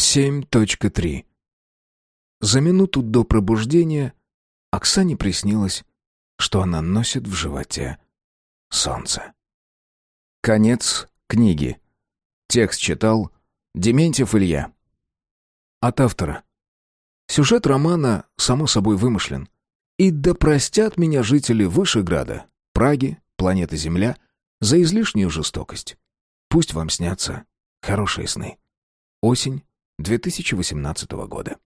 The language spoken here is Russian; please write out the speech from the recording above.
7.3 За минуту до пробуждения Оксане приснилось, что она носит в животе солнце. Конец книги. Текст читал Дементьев Илья. От автора. Сюжет романа, само собой, вымышлен. И да простят меня жители Вышеграда, Праги, планеты Земля, за излишнюю жестокость. Пусть вам снятся хорошие сны. Осень 2018 года.